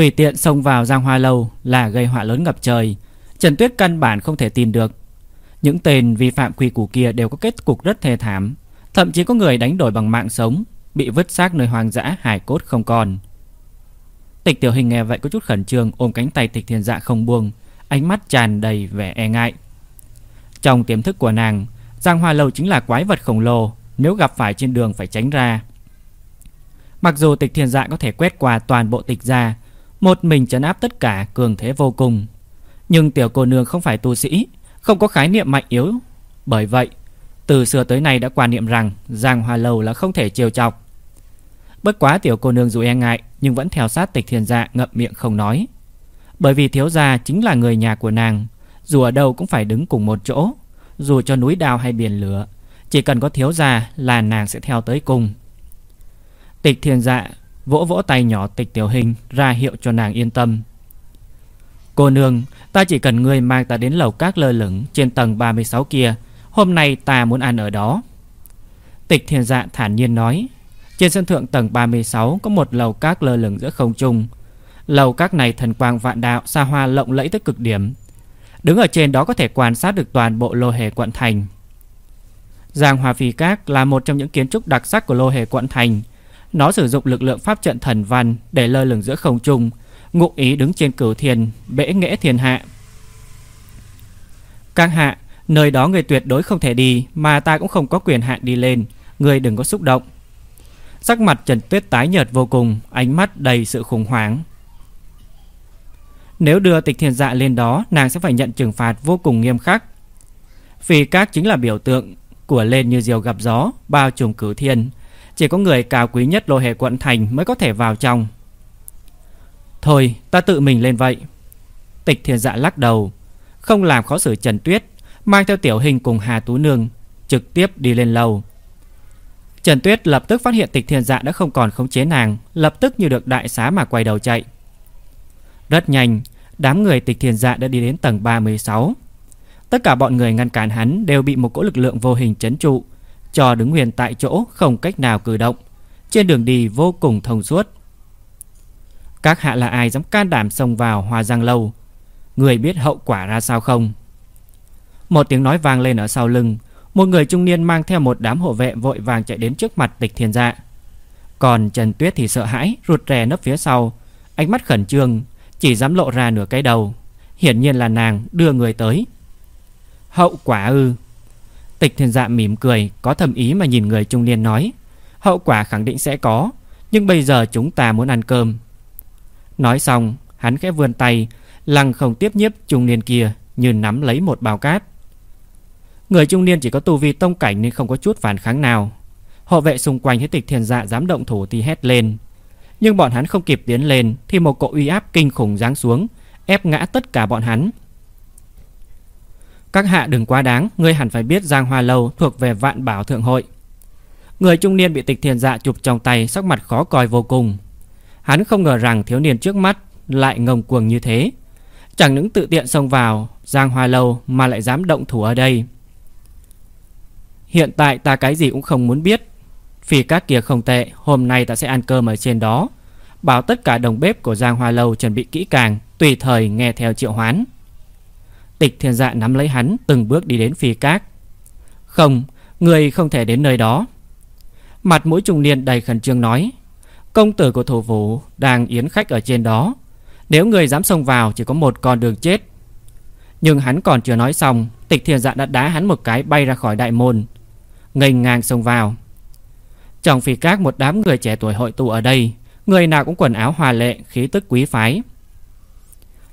Tùy tiện xông vào Giang Hoa Lâu là gây họa lớn ngập trời. Trần Tuyết căn bản không thể tin được. Những tên vi phạm quy củ kia đều có kết cục rất thê thảm. Thậm chí có người đánh đổi bằng mạng sống, Bị vứt xác nơi hoang dã hải cốt không còn. Tịch tiểu hình nghe vậy có chút khẩn trương, Ôm cánh tay tịch thiên dạ không buông, Ánh mắt tràn đầy vẻ e ngại. Trong tiềm thức của nàng, Giang Hoa Lâu chính là quái vật khổng lồ, Nếu gặp phải trên đường phải tránh ra. Mặc dù tịch thiên dạ có thể quét qua toàn bộ tịch gia một mình trấn áp tất cả cường thế vô cùng. Nhưng tiểu cô nương không phải tu sĩ, Không có khái niệm mạnh yếu. Bởi vậy, Từ xưa tới nay đã quan niệm rằng Giang Hoa Lâu là không thể chiều chọc. Bất quá tiểu cô nương dù e ngại, Nhưng vẫn theo sát tịch thiên dạ ngậm miệng không nói. Bởi vì thiếu gia chính là người nhà của nàng, Dù ở đâu cũng phải đứng cùng một chỗ. Dù cho núi đào hay biển lửa, Chỉ cần có thiếu gia là nàng sẽ theo tới cùng. Tịch thiên dạ vỗ vỗ tay nhỏ tịch tiểu hình ra hiệu cho nàng yên tâm. Cô nương, ta chỉ cần ngươi mang ta đến lầu các lơ lửng trên tầng 36 kia. Hôm nay ta muốn ăn ở đó. Tịch thiên dạ thản nhiên nói. Trên sân thượng tầng 36 có một lầu các lơ lửng giữa không trung. Lầu các này thần quang vạn đạo, xa hoa lộng lẫy tới cực điểm. Đứng ở trên đó có thể quan sát được toàn bộ lô hề quận thành. Giang hòa Phi Các là một trong những kiến trúc đặc sắc của lô hề quận thành. Nó sử dụng lực lượng pháp trận thần văn để lơ lửng giữa không trung, ngụ ý đứng trên cửu thiên, bể nghệ thiên hạ. Các hạ, nơi đó người tuyệt đối không thể đi, mà ta cũng không có quyền hạn đi lên, người đừng có xúc động. Sắc mặt Trần Tuyết tái nhợt vô cùng, ánh mắt đầy sự khủng hoảng. Nếu đưa tịch thiên dạ lên đó, nàng sẽ phải nhận trừng phạt vô cùng nghiêm khắc. vì các chính là biểu tượng của lên như diều gặp gió, bao trùm cửu thiên, chỉ có người cao quý nhất lô hệ quận thành mới có thể vào trong. Thôi, ta tự mình lên vậy. Tịch thiên dạ lắc đầu, Không làm khó xử Trần Tuyết, Mang theo tiểu hình cùng Hà Tú Nương, Trực tiếp đi lên lầu. Trần Tuyết lập tức phát hiện tịch thiên dạ đã không còn khống chế nàng, Lập tức như được đại xá mà quay đầu chạy. Rất nhanh, Đám người tịch thiên dạ đã đi đến tầng 36 Tất cả bọn người ngăn cản hắn Đều bị một cỗ lực lượng vô hình chấn trụ cho đứng nguyên tại chỗ không cách nào cử động. Trên đường đi vô cùng thông suốt. Các hạ là ai dám can đảm xông vào Hoa Giang Lâu? Người biết hậu quả ra sao không? Một tiếng nói vang lên ở sau lưng. Một người trung niên mang theo một đám hộ vệ vội vàng chạy đến trước mặt tịch thiên dạ. Còn Trần Tuyết thì sợ hãi, rụt rè nấp phía sau. Ánh mắt khẩn trương, chỉ dám lộ ra nửa cái đầu. Hiển nhiên là nàng đưa người tới. Hậu quả ư? Tịch thiên dạ mỉm cười, Có thầm ý mà nhìn người trung niên nói. Hậu quả khẳng định sẽ có, Nhưng bây giờ chúng ta muốn ăn cơm. Nói xong, Hắn khẽ vươn tay, Lăng không tiếp nhiếp trung niên kia, Như nắm lấy một bao cát. Người trung niên chỉ có tu vi tông cảnh Nên không có chút phản kháng nào. Hộ vệ xung quanh thấy tịch thiên dạ dám động thủ thì hét lên. Nhưng bọn hắn không kịp tiến lên Thì một cỗ uy áp kinh khủng giáng xuống, Ép ngã tất cả bọn hắn các hạ đừng quá đáng, ngươi hẳn phải biết Giang Hoa Lâu thuộc về vạn bảo thượng hội. Người trung niên bị tịch thiền dạ chụp trong tay sắc mặt khó coi vô cùng. Hắn không ngờ rằng thiếu niên trước mắt lại ngông cuồng như thế. Chẳng những tự tiện xông vào Giang Hoa Lâu mà lại dám động thủ ở đây. Hiện tại ta cái gì cũng không muốn biết. Vì các kia không tệ, hôm nay ta sẽ ăn cơm ở trên đó. Bảo tất cả đồng bếp của Giang Hoa Lâu chuẩn bị kỹ càng, tùy thời nghe theo triệu hoán. Tịch thiên dạ nắm lấy hắn Từng bước đi đến phi cát. Không, người không thể đến nơi đó. Mặt mũi trung niên đầy khẩn trương nói Công tử của thủ vũ Đang yến khách ở trên đó. Nếu người dám xông vào chỉ có một con đường chết. Nhưng hắn còn chưa nói xong Tịch thiên dạ đã đá hắn một cái bay ra khỏi đại môn Ngành ngang xông vào. Trong phi cát một đám người trẻ tuổi hội tụ ở đây Người nào cũng quần áo hòa lệ Khí tức quý phái.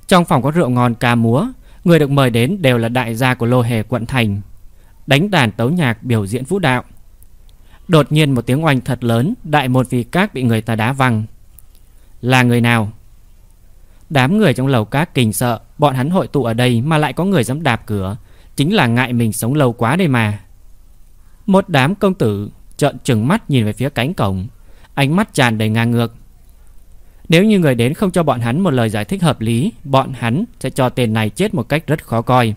Trong phòng có rượu ngon ca múa Người được mời đến đều là đại gia của lô hề quận thành, Đánh đàn tấu nhạc biểu diễn vũ đạo. Đột nhiên một tiếng oanh thật lớn, Đại một vì các bị người ta đá văng. Là người nào? Đám người trong lầu các kinh sợ, Bọn hắn hội tụ ở đây mà lại có người dám đạp cửa, Chính là ngại mình sống lâu quá đây mà. Một đám công tử trợn trừng mắt nhìn về phía cánh cổng, Ánh mắt tràn đầy ngang ngược nếu như người đến không cho bọn hắn một lời giải thích hợp lý, bọn hắn sẽ cho tên này chết một cách rất khó coi.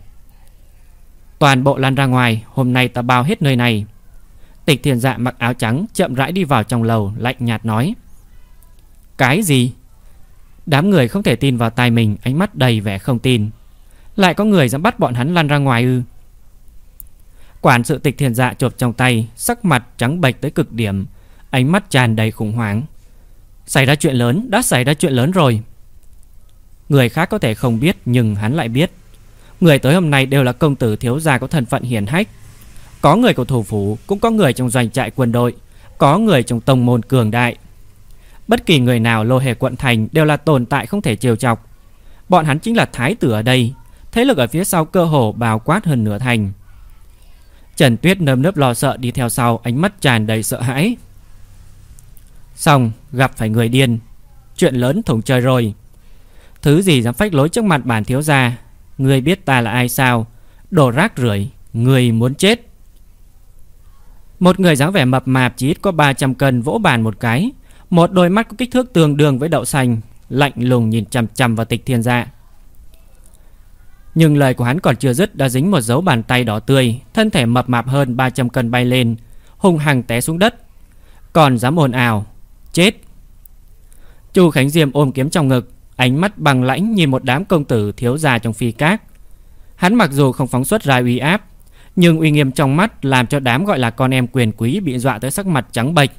Toàn bộ lăn ra ngoài, hôm nay ta bao hết nơi này. Tịch thiền dạ mặc áo trắng chậm rãi đi vào trong lầu, lạnh nhạt nói. Cái gì? Đám người không thể tin vào tai mình Ánh mắt đầy vẻ không tin Lại có người dám bắt bọn hắn lăn ra ngoài ư Quản sự tịch thiền dạ chộp trong tay Sắc mặt trắng bệch tới cực điểm Ánh mắt tràn đầy khủng hoảng Xảy ra chuyện lớn, Đã xảy ra chuyện lớn rồi. Người khác có thể không biết, Nhưng hắn lại biết. Người tới hôm nay đều là công tử thiếu gia có thân phận hiển hách. Có người của thủ phủ, Cũng có người trong doanh trại quân đội, Có người trong tông môn cường đại. Bất kỳ người nào lô hề quận thành Đều là tồn tại không thể trêu chọc. Bọn hắn chính là thái tử ở đây, Thế lực ở phía sau cơ hồ bào quát hơn nửa thành. Trần Tuyết nơm nớp lo sợ đi theo sau, Ánh mắt tràn đầy sợ hãi. Xong, gặp phải người điên. Chuyện lớn thủng trời rồi. Thứ gì dám phách lối trước mặt bản thiếu gia? Người biết ta là ai sao? Đồ rác rưởi Người muốn chết. Một người dáng vẻ mập mạp chỉ ít có 300 cân vỗ bàn một cái. Một đôi mắt có kích thước tương đương với đậu xanh, Lạnh lùng nhìn chằm chằm vào tịch thiên dạ Nhưng lời của hắn còn chưa dứt Đã dính một dấu bàn tay đỏ tươi, Thân thể mập mạp hơn 300 cân bay lên Hùng hằng té xuống đất. Còn dám ồn ào Chết. Chu Khánh Diêm ôm kiếm trong ngực, Ánh mắt bằng lãnh nhìn một đám công tử thiếu gia trong phi các Hắn mặc dù không phóng xuất ra uy áp, Nhưng uy nghiêm trong mắt làm cho đám gọi là con em quyền quý bị dọa tới sắc mặt trắng bệch.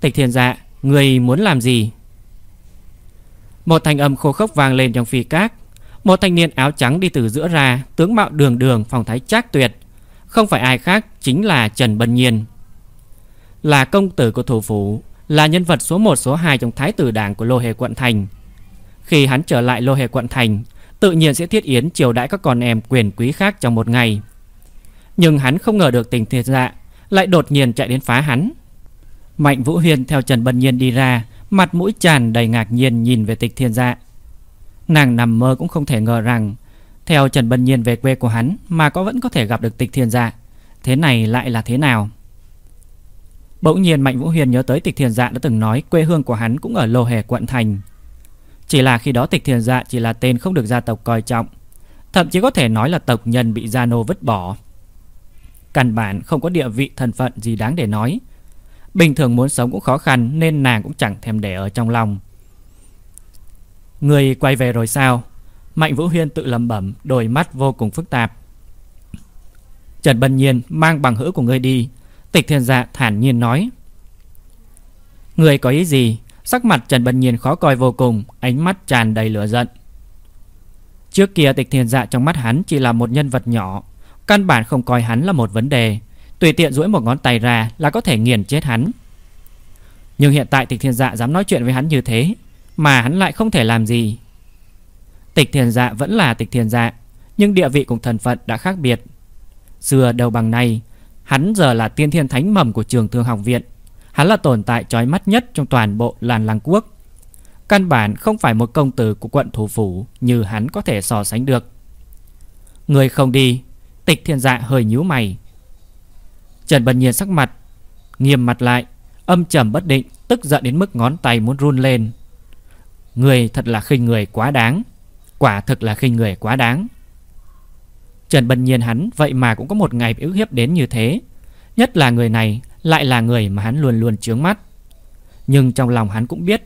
Tịch thiên dạ Người muốn làm gì? Một thanh âm khô khốc vang lên trong phi các Một thanh niên áo trắng đi từ giữa ra, Tướng mạo đường đường phòng thái trác tuyệt. Không phải ai khác Chính là Trần Bân Nhiên. Là công tử của thủ phủ. Là nhân vật số 1 số 2 trong thái tử đảng của Lô Hề Quận Thành. Khi hắn trở lại lô hề quận thành, Tự nhiên sẽ thiết yến chiều đãi các con em quyền quý khác trong một ngày. Nhưng hắn không ngờ được tình thiệt dạ Lại đột nhiên chạy đến phá hắn. Mạnh Vũ Huyên theo Trần Bân Nhiên đi ra, Mặt mũi tràn đầy ngạc nhiên nhìn về tịch thiên dạ Nàng nằm mơ cũng không thể ngờ rằng, Theo Trần Bân Nhiên về quê của hắn Mà có vẫn có thể gặp được tịch thiên dạ Thế này lại là thế nào? Bỗng nhiên Mạnh Vũ Huyền nhớ tới tịch thiền dạ đã từng nói Quê hương của hắn cũng ở Lô Hề quận thành. Chỉ là khi đó tịch thiền dạ chỉ là tên không được gia tộc coi trọng, Thậm chí có thể nói là tộc nhân bị gia nô vứt bỏ. Căn bản không có địa vị, thân phận gì đáng để nói. Bình thường muốn sống cũng khó khăn Nên nàng cũng chẳng thèm để ở trong lòng. Người quay về rồi sao? Mạnh Vũ Huyên tự lầm bẩm, Đôi mắt vô cùng phức tạp. Trần Bân Nhiên mang bằng hữu của ngươi đi. Tịch thiên dạ thản nhiên nói. Người có ý gì? Sắc mặt Trần Bân Nhiên khó coi vô cùng, Ánh mắt tràn đầy lửa giận. Trước kia tịch Thiên dạ trong mắt hắn Chỉ là một nhân vật nhỏ, Căn bản không coi hắn là một vấn đề. Tùy tiện duỗi một ngón tay ra là có thể nghiền chết hắn. Nhưng hiện tại tịch Thiên dạ dám nói chuyện với hắn như thế, Mà hắn lại không thể làm gì. Tịch Thiên dạ vẫn là tịch Thiên dạ Nhưng địa vị cùng thần phận đã khác biệt. Xưa đầu bằng này Hắn giờ là tiên thiên thánh mầm của trường thương học viện. Hắn là tồn tại chói mắt nhất trong toàn bộ làn làng quốc. Căn bản không phải một công tử của quận thủ phủ Như hắn có thể so sánh được. Người không đi, Tịch thiên dạ hơi nhíu mày. Trần Bần Nhiên sắc mặt, Nghiêm mặt lại, Âm trầm bất định, Tức giận đến mức ngón tay muốn run lên. Người thật là khinh người quá đáng. Quả thực là khinh người quá đáng. Trần Bần Nhiên hắn Vậy mà cũng có một ngày bị ức hiếp đến như thế. Nhất là người này lại là người mà hắn luôn luôn chướng mắt. Nhưng trong lòng hắn cũng biết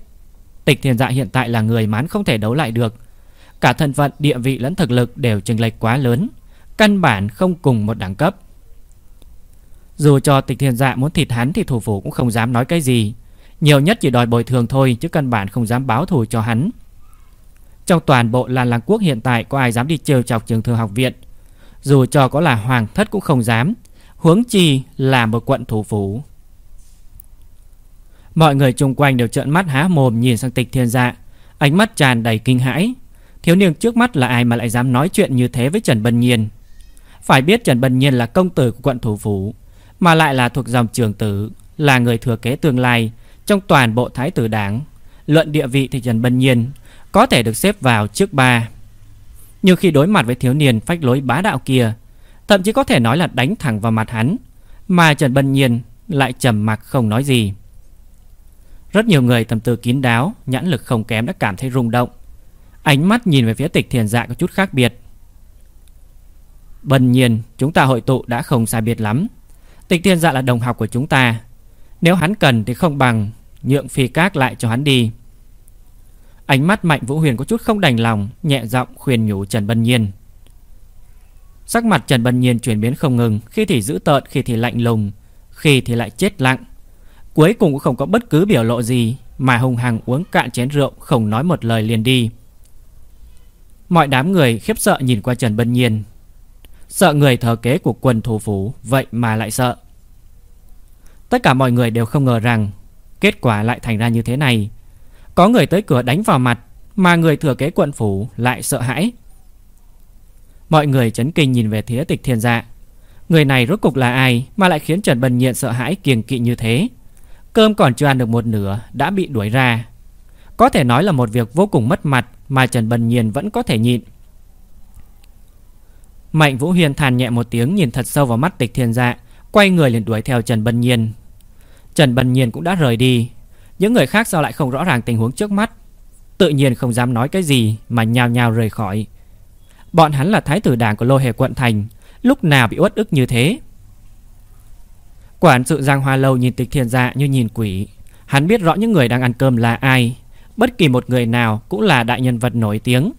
Tịch thiền dạ hiện tại là người mà hắn không thể đấu lại được. Cả thân phận, địa vị lẫn thực lực đều chênh lệch quá lớn Căn bản không cùng một đẳng cấp. Dù cho tịch thiền dạ muốn thịt hắn Thì thủ phủ cũng không dám nói cái gì. Nhiều nhất chỉ đòi bồi thường thôi Chứ căn bản không dám báo thù cho hắn. Trong toàn bộ làng làng quốc hiện tại Có ai dám đi trêu chọc trường thường học viện? Dù cho có là hoàng thất cũng không dám. Huống chi là một quận thủ phủ. Mọi người chung quanh đều trợn mắt há mồm nhìn sang tịch thiên dạ Ánh mắt tràn đầy kinh hãi. Thiếu niên trước mắt là ai mà lại dám nói chuyện như thế với Trần Bân Nhiên? Phải biết Trần Bân Nhiên là công tử của quận thủ phủ, Mà lại là thuộc dòng trường tử, Là người thừa kế tương lai Trong toàn bộ thái tử đảng. Luận địa vị thì Trần Bân Nhiên Có thể được xếp vào trước ba. Nhưng khi đối mặt với thiếu niên phách lối bá đạo kia, Thậm chí có thể nói là đánh thẳng vào mặt hắn, Mà Trần Bân Nhiên lại trầm mặc không nói gì. Rất nhiều người tầm tư kín đáo, Nhãn lực không kém đã cảm thấy rung động. Ánh mắt nhìn về phía tịch thiền dạ có chút khác biệt. Bân nhiên, chúng ta hội tụ đã không sai biệt lắm. Tịch thiền dạ là đồng học của chúng ta. Nếu hắn cần thì không bằng Nhượng phi các lại cho hắn đi. Ánh mắt Mạnh Vũ Huyền có chút không đành lòng Nhẹ giọng khuyên nhủ Trần Bân Nhiên. Sắc mặt Trần Bân Nhiên chuyển biến không ngừng Khi thì dữ tợn, khi thì lạnh lùng Khi thì lại chết lặng. Cuối cùng cũng không có bất cứ biểu lộ gì Mà hùng hằng uống cạn chén rượu Không nói một lời liền đi. Mọi đám người khiếp sợ nhìn qua Trần Bân Nhiên. Sợ người thờ kế của quân thủ phủ Vậy mà lại sợ. Tất cả mọi người đều không ngờ rằng Kết quả lại thành ra như thế này. Có người tới cửa đánh vào mặt, Mà người thừa kế quận phủ lại sợ hãi. Mọi người chấn kinh nhìn về phía tịch thiên dạ Người này rốt cục là ai Mà lại khiến Trần Bân Nhiên sợ hãi kiêng kỵ như thế? Cơm còn chưa ăn được một nửa, Đã bị đuổi ra. Có thể nói là một việc vô cùng mất mặt Mà Trần Bân Nhiên vẫn có thể nhịn. Mạnh Vũ Huyền than nhẹ một tiếng Nhìn thật sâu vào mắt tịch thiên dạ Quay người liền đuổi theo Trần Bân Nhiên Trần Bân Nhiên cũng đã rời đi. Những người khác sao lại không rõ ràng tình huống trước mắt? Tự nhiên không dám nói cái gì Mà nhào nhào rời khỏi. Bọn hắn là thái tử đảng của lô hề quận thành, Lúc nào bị uất ức như thế? Quản sự Giang Hoa Lâu nhìn tịch thiên dạ như nhìn quỷ. Hắn biết rõ những người đang ăn cơm là ai. Bất kỳ một người nào cũng là đại nhân vật nổi tiếng.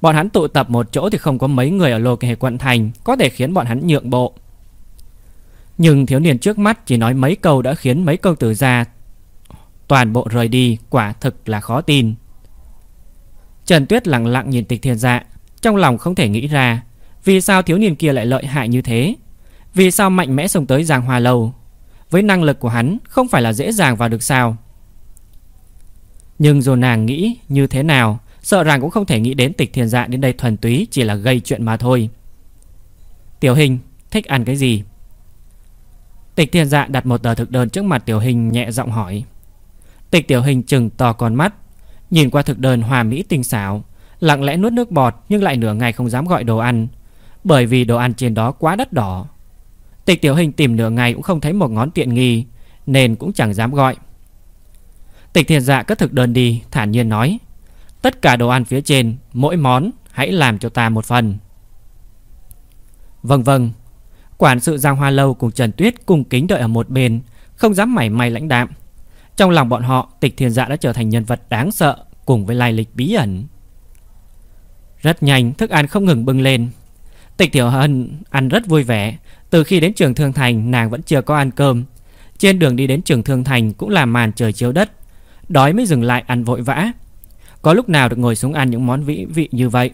Bọn hắn tụ tập một chỗ thì không có mấy người ở lô hề quận thành Có thể khiến bọn hắn nhượng bộ. Nhưng thiếu niên trước mắt chỉ nói mấy câu đã khiến mấy câu tử gia Toàn bộ rời đi, quả thực là khó tin. Trần Tuyết lặng lặng nhìn tịch thiên dạ trong lòng không thể nghĩ ra, Vì sao thiếu niên kia lại lợi hại như thế? Vì sao mạnh mẽ xông tới Giang Hoa Lâu? Với năng lực của hắn, Không phải là dễ dàng vào được sao? Nhưng dù nàng nghĩ như thế nào, Sợ rằng cũng không thể nghĩ đến tịch thiền dạ đến đây thuần túy Chỉ là gây chuyện mà thôi. Tiểu hình, thích ăn cái gì? Tịch thiền dạ đặt một tờ thực đơn trước mặt tiểu hình nhẹ giọng hỏi. Tịch tiểu hình chừng to con mắt, Nhìn qua thực đơn hòa mỹ tinh xảo, Lặng lẽ nuốt nước bọt nhưng lại nửa ngày không dám gọi đồ ăn, Bởi vì đồ ăn trên đó quá đắt đỏ. Tịch tiểu hình tìm nửa ngày cũng không thấy một ngón tiện nghi, Nên cũng chẳng dám gọi. Tịch thiền dạ cất thực đơn đi, Thản nhiên nói, Tất cả đồ ăn phía trên, Mỗi món, hãy làm cho ta một phần. Vâng vâng. Quản sự Giang Hoa Lâu cùng Trần Tuyết Cùng kính đợi ở một bên, Không dám mảy may lãnh đạm. Trong lòng bọn họ, Tịch thiền dạ đã trở thành nhân vật đáng sợ Cùng với lai lịch bí ẩn. Rất nhanh, thức ăn không ngừng bưng lên. Tịch Tiểu Hân ăn rất vui vẻ. Từ khi đến trường Thương Thành, nàng vẫn chưa có ăn cơm. Trên đường đi đến trường Thương Thành Cũng là màn trời chiếu đất. Đói mới dừng lại ăn vội vã. Có lúc nào được ngồi xuống ăn những món vĩ vị như vậy?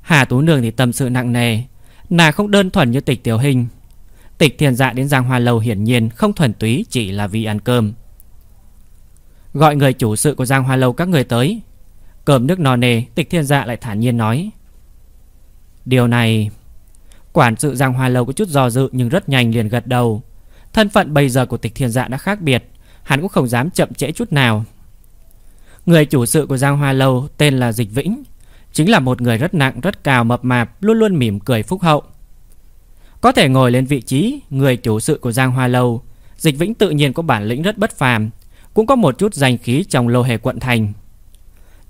Hà Tú Nương thì tâm sự nặng nề. Nàng không đơn thuần như tịch tiểu hình. Tịch thiền dạ đến Giang Hoa Lầu hiển nhiên Không thuần túy chỉ là vì ăn cơm. Gọi người chủ sự của Giang Hoa Lâu các người tới. Cơm nước no nề Tịch thiên dạ lại thản nhiên nói. Điều này, Quản sự Giang Hoa Lâu có chút do dự Nhưng rất nhanh liền gật đầu. Thân phận bây giờ của tịch thiên dạ đã khác biệt, Hắn cũng không dám chậm trễ chút nào. Người chủ sự của Giang Hoa Lâu Tên là Dịch Vĩnh, Chính là một người rất nặng, rất cao, mập mạp, Luôn luôn mỉm cười phúc hậu. Có thể ngồi lên vị trí Người chủ sự của Giang Hoa Lâu, Dịch Vĩnh tự nhiên có bản lĩnh rất bất phàm. Cũng có một chút danh khí trong lô hề quận thành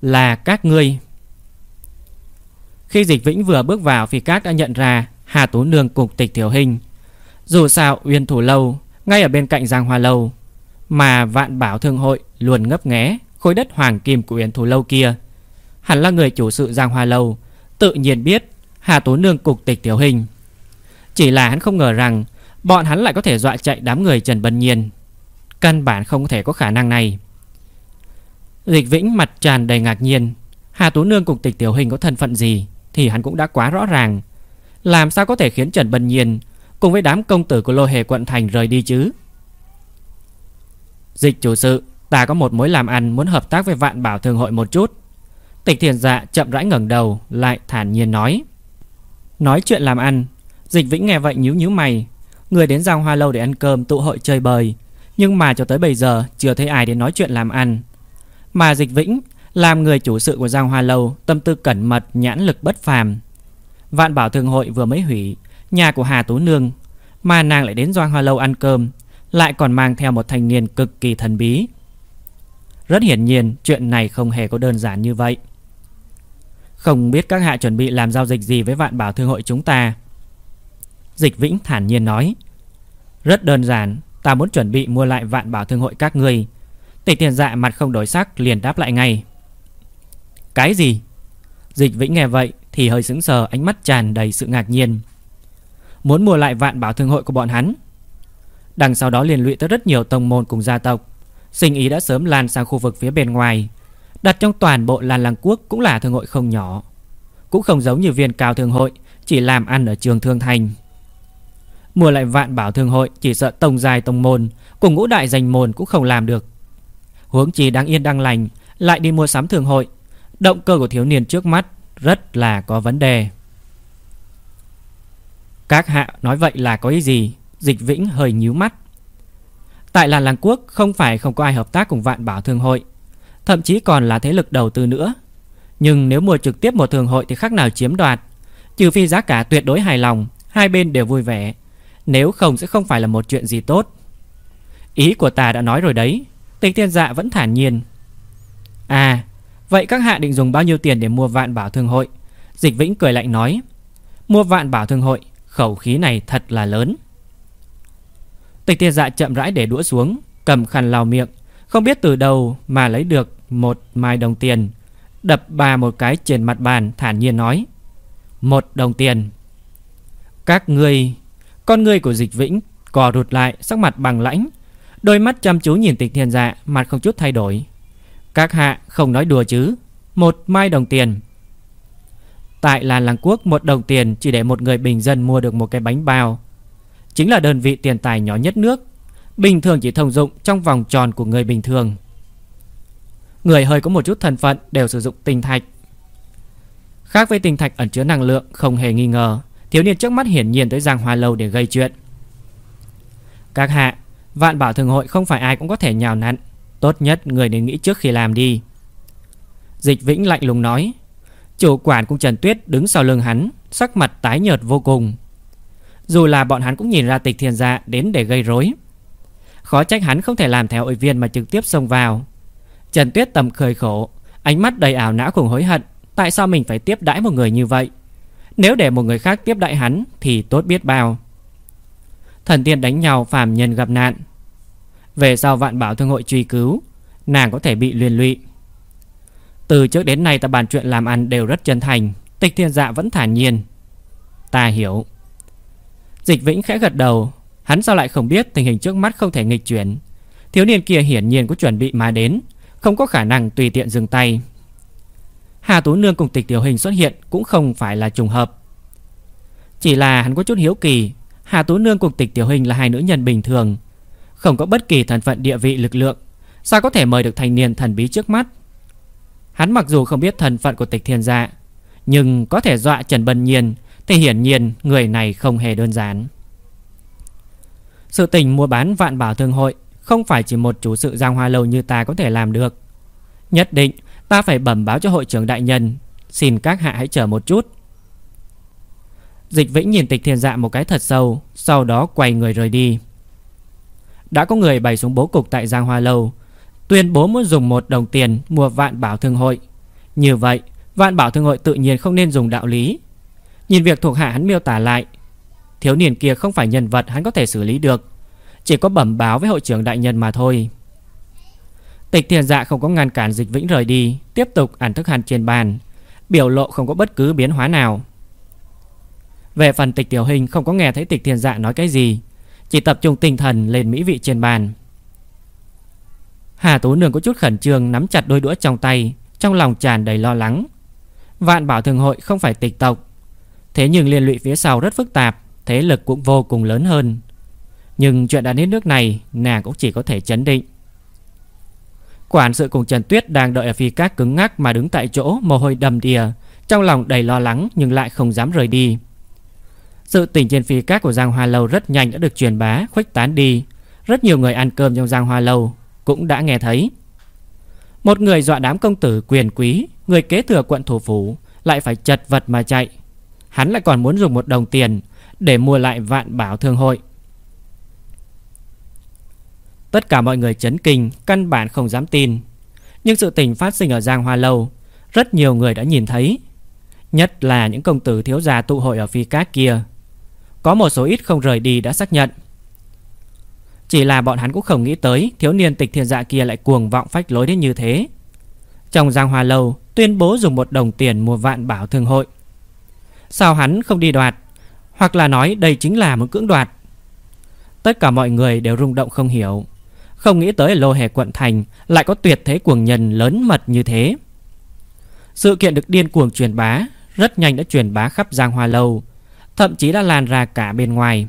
là các ngươi. Khi Dịch Vĩnh vừa bước vào Phi Các đã nhận ra Hà Tú Nương cục tịch tiểu hình. Dù sao, Uyên Thủ Lâu, ngay ở bên cạnh Giang Hoa Lâu, mà vạn bảo thương hội luôn ngấp nghé khối đất hoàng kim của Uyên Thủ Lâu kia. Hẳn là người chủ sự Giang Hoa Lâu tự nhiên biết Hà Tú Nương cục tịch tiểu hình. Chỉ là hắn không ngờ rằng bọn hắn lại có thể dọa chạy đám người Trần Bân Nhiên. Căn bản không thể có khả năng này. Dịch Vĩnh mặt tràn đầy ngạc nhiên. Hà Tú Nương cùng tịch tiểu hình có thân phận gì Thì hắn cũng đã quá rõ ràng. Làm sao có thể khiến Trần Bân Nhiên Cùng với đám công tử của lô hề quận thành rời đi chứ? Dịch chủ sự, Ta có một mối làm ăn muốn hợp tác với vạn bảo thường hội một chút. Tịch thiền dạ chậm rãi ngẩng đầu, Lại thản nhiên nói. Nói chuyện làm ăn, Dịch Vĩnh nghe vậy nhíu nhíu mày. Người đến Giang Hoa Lâu để ăn cơm, tụ hội chơi bời. Nhưng mà cho tới bây giờ Chưa thấy ai đến nói chuyện làm ăn mà Dịch Vĩnh làm người chủ sự của Giang Hoa Lâu, tâm tư cẩn mật, nhãn lực bất phàm. Vạn Bảo Thường hội vừa mới hủy nhà của Hà Tú Nương, mà nàng lại đến Giang Hoa Lâu ăn cơm, lại còn mang theo một thanh niên cực kỳ thần bí. Rất hiển nhiên, chuyện này không hề có đơn giản như vậy. Không biết các hạ chuẩn bị làm giao dịch gì với Vạn Bảo Thương hội chúng ta. Dịch Vĩnh thản nhiên nói. Rất đơn giản, ta muốn chuẩn bị mua lại Vạn Bảo Thương hội các ngươi Tịch tiền dạ mặt không đổi sắc liền đáp lại ngay Cái gì? Dịch Vĩnh nghe vậy thì hơi sững sờ, ánh mắt tràn đầy sự ngạc nhiên. Muốn mua lại vạn bảo thương hội của bọn hắn. Đằng sau đó liền lụy tới rất nhiều tông môn cùng gia tộc. Sinh ý đã sớm lan sang khu vực phía bên ngoài. Đặt trong toàn bộ làn Lăng Quốc cũng là thương hội không nhỏ. Cũng không giống như viên cao thương hội, chỉ làm ăn ở trường thương thành. Mua lại vạn bảo thương hội chỉ sợ tông dài tông môn cùng ngũ đại danh môn cũng không làm được. Huống chi đang yên đang lành lại đi mua sắm thương hội. Động cơ của thiếu niên trước mắt rất là có vấn đề. Các hạ nói vậy là có ý gì? Dịch Vĩnh hơi nhíu mắt. Tại làng làng quốc không phải không có ai hợp tác cùng vạn bảo thương hội, thậm chí còn là thế lực đầu tư nữa. Nhưng nếu mua trực tiếp một thương hội thì khác nào chiếm đoạt, trừ phi giá cả tuyệt đối hài lòng, hai bên đều vui vẻ, nếu không sẽ không phải là một chuyện gì tốt. Ý của ta đã nói rồi đấy, Tịch Thiên Dạ vẫn thản nhiên. À, vậy các hạ định dùng bao nhiêu tiền để mua vạn bảo thương hội? Dịch Vĩnh cười lạnh nói. Mua vạn bảo thương hội, khẩu khí này thật là lớn. Tịch Thiên Dạ chậm rãi để đũa xuống, cầm khăn lau miệng, không biết từ đâu mà lấy được một mai đồng tiền, đập bà một cái trên mặt bàn, thản nhiên nói: "Một đồng tiền." Các ngươi, con người của Dịch Vĩnh cò rụt lại, sắc mặt bằng lãnh, đôi mắt chăm chú nhìn Tịch Thiên Dạ, mặt không chút thay đổi. "Các hạ không nói đùa chứ? Một mai đồng tiền." Tại làng Lăng Quốc một đồng tiền chỉ để một người bình dân mua được một cái bánh bao chính là đơn vị tiền tài nhỏ nhất nước, bình thường chỉ thông dụng trong vòng tròn của người bình thường. Người hơi có một chút thân phận đều sử dụng tinh thạch. Khác với tinh thạch ẩn chứa năng lượng không hề nghi ngờ, thiếu niên trước mắt hiển nhiên tới Giang Hoa lâu để gây chuyện. Các hạ, vạn bảo thường hội không phải ai cũng có thể nhào nặn, tốt nhất người nên nghĩ trước khi làm đi. Dịch Vĩnh lạnh lùng nói, chủ quản cùng Trần Tuyết đứng sau lưng hắn, sắc mặt tái nhợt vô cùng. Dù là bọn hắn cũng nhìn ra tịch thiền gia đến để gây rối Khó trách hắn không thể làm theo ủy viên mà trực tiếp xông vào Trần Tuyết tầm cười khổ Ánh mắt đầy ảo não cùng hối hận Tại sao mình phải tiếp đãi một người như vậy nếu để một người khác tiếp đại hắn, Thì tốt biết bao. Thần tiên đánh nhau, phàm nhân gặp nạn. Về sau vạn bảo thương hội truy cứu, Nàng có thể bị liên lụy. Từ trước đến nay ta bàn chuyện làm ăn đều rất chân thành, Tịch thiên dạ vẫn thản nhiên. Ta hiểu. Dịch Vĩnh khẽ gật đầu, Hắn sao lại không biết tình hình trước mắt không thể nghịch chuyển. Thiếu niên kia hiển nhiên có chuẩn bị mà đến, Không có khả năng tùy tiện dừng tay. Hà Tú Nương cùng tịch tiểu hình xuất hiện Cũng không phải là trùng hợp. Chỉ là hắn có chút hiếu kỳ Hà Tú Nương cùng tịch tiểu hình là hai nữ nhân bình thường. Không có bất kỳ thân phận địa vị lực lượng Sao có thể mời được thanh niên thần bí trước mắt? Hắn mặc dù không biết thân phận của tịch thiên Dạ, Nhưng có thể dọa Trần Bân Nhiên thì hiển nhiên người này không hề đơn giản. Sự tình mua bán vạn bảo thương hội Không phải chỉ một chủ sự giang hoa lâu như ta có thể làm được. Nhất định ta phải bẩm báo cho hội trưởng đại nhân. Xin các hạ hãy chờ một chút. Dịch Vĩnh nhìn tịch thiên dạ một cái thật sâu, Sau đó quay người rời đi. Đã có người bày xuống bố cục tại Giang Hoa Lâu. Tuyên bố muốn dùng một đồng tiền mua vạn bảo thương hội. Như vậy, Vạn bảo thương hội tự nhiên không nên dùng đạo lý. Nhìn việc thuộc hạ hắn miêu tả lại, Thiếu niên kia không phải nhân vật hắn có thể xử lý được. Chỉ có bẩm báo với hội trưởng đại nhân mà thôi. Tịch thiền dạ không có ngăn cản dịch vĩnh rời đi, Tiếp tục ăn thức ăn trên bàn. Biểu lộ không có bất cứ biến hóa nào. Về phần tịch tiểu hình, không có nghe thấy tịch thiền dạ nói cái gì. Chỉ tập trung tinh thần lên mỹ vị trên bàn. Hà Tú Nương có chút khẩn trương, nắm chặt đôi đũa trong tay, Trong lòng tràn đầy lo lắng. Vạn bảo thường hội không phải tịch tộc. Thế nhưng liên lụy phía sau rất phức tạp, Thế lực cũng vô cùng lớn hơn. Nhưng chuyện đã đến nước này, Nàng cũng chỉ có thể chấn định. Quản sự cùng Trần Tuyết đang đợi ở phi các cứng ngắc mà đứng tại chỗ mồ hôi đầm đìa, trong lòng đầy lo lắng nhưng lại không dám rời đi. Sự tình trên phi các của Giang Hoa Lâu rất nhanh đã được truyền bá, khuếch tán đi. Rất nhiều người ăn cơm trong Giang Hoa Lâu cũng đã nghe thấy. Một người dọa đám công tử quyền quý, người kế thừa quận thủ phủ lại phải chật vật mà chạy. Hắn lại còn muốn dùng một đồng tiền Để mua lại vạn bảo thương hội Tất cả mọi người chấn kinh Căn bản không dám tin. Nhưng sự tình phát sinh ở Giang Hoa Lâu Rất nhiều người đã nhìn thấy. Nhất là những công tử thiếu gia tụ hội ở phi cát kia. Có một số ít không rời đi đã xác nhận. Chỉ là bọn hắn cũng không nghĩ tới Thiếu niên tịch thiên dạ kia lại cuồng vọng phách lối đến như thế. Trong Giang Hoa Lâu tuyên bố dùng một đồng tiền mua vạn bảo thương hội. Sao hắn không đi đoạt, hoặc là nói đây chính là một cưỡng đoạt. Tất cả mọi người đều rung động không hiểu, không nghĩ tới lô hề quận thành lại có tuyệt thế cuồng nhân lớn mật như thế. Sự kiện được điên cuồng truyền bá, rất nhanh đã truyền bá khắp Giang Hoa Lâu, thậm chí đã lan ra cả bên ngoài.